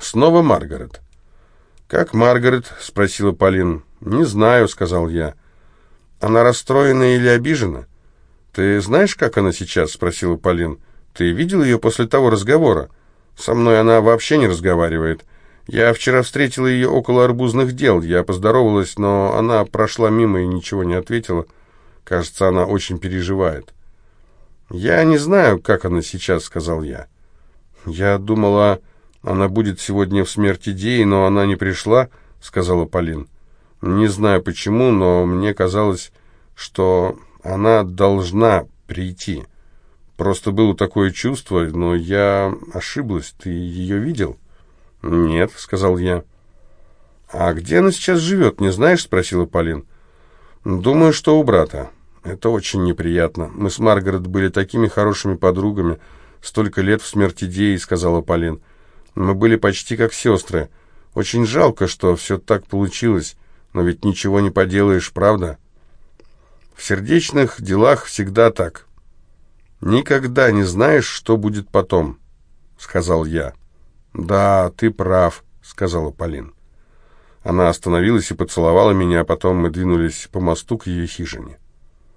Снова Маргарет. «Как Маргарет?» — спросила Полин. «Не знаю», — сказал я. «Она расстроена или обижена?» «Ты знаешь, как она сейчас?» — спросила Полин. «Ты видел ее после того разговора? Со мной она вообще не разговаривает. Я вчера встретила ее около арбузных дел. Я поздоровалась, но она прошла мимо и ничего не ответила. Кажется, она очень переживает». «Я не знаю, как она сейчас», — сказал я. «Я думала...» «Она будет сегодня в смерти Деи, но она не пришла», — сказала Полин. «Не знаю почему, но мне казалось, что она должна прийти. Просто было такое чувство, но я ошиблась. Ты ее видел?» «Нет», — сказал я. «А где она сейчас живет, не знаешь?» — спросила Полин. «Думаю, что у брата. Это очень неприятно. Мы с Маргарет были такими хорошими подругами. Столько лет в смерти Деи», — сказала Полин. Мы были почти как сестры. Очень жалко, что все так получилось, но ведь ничего не поделаешь, правда? В сердечных делах всегда так. Никогда не знаешь, что будет потом, сказал я. Да, ты прав, сказала Полин. Она остановилась и поцеловала меня, а потом мы двинулись по мосту к ее хижине.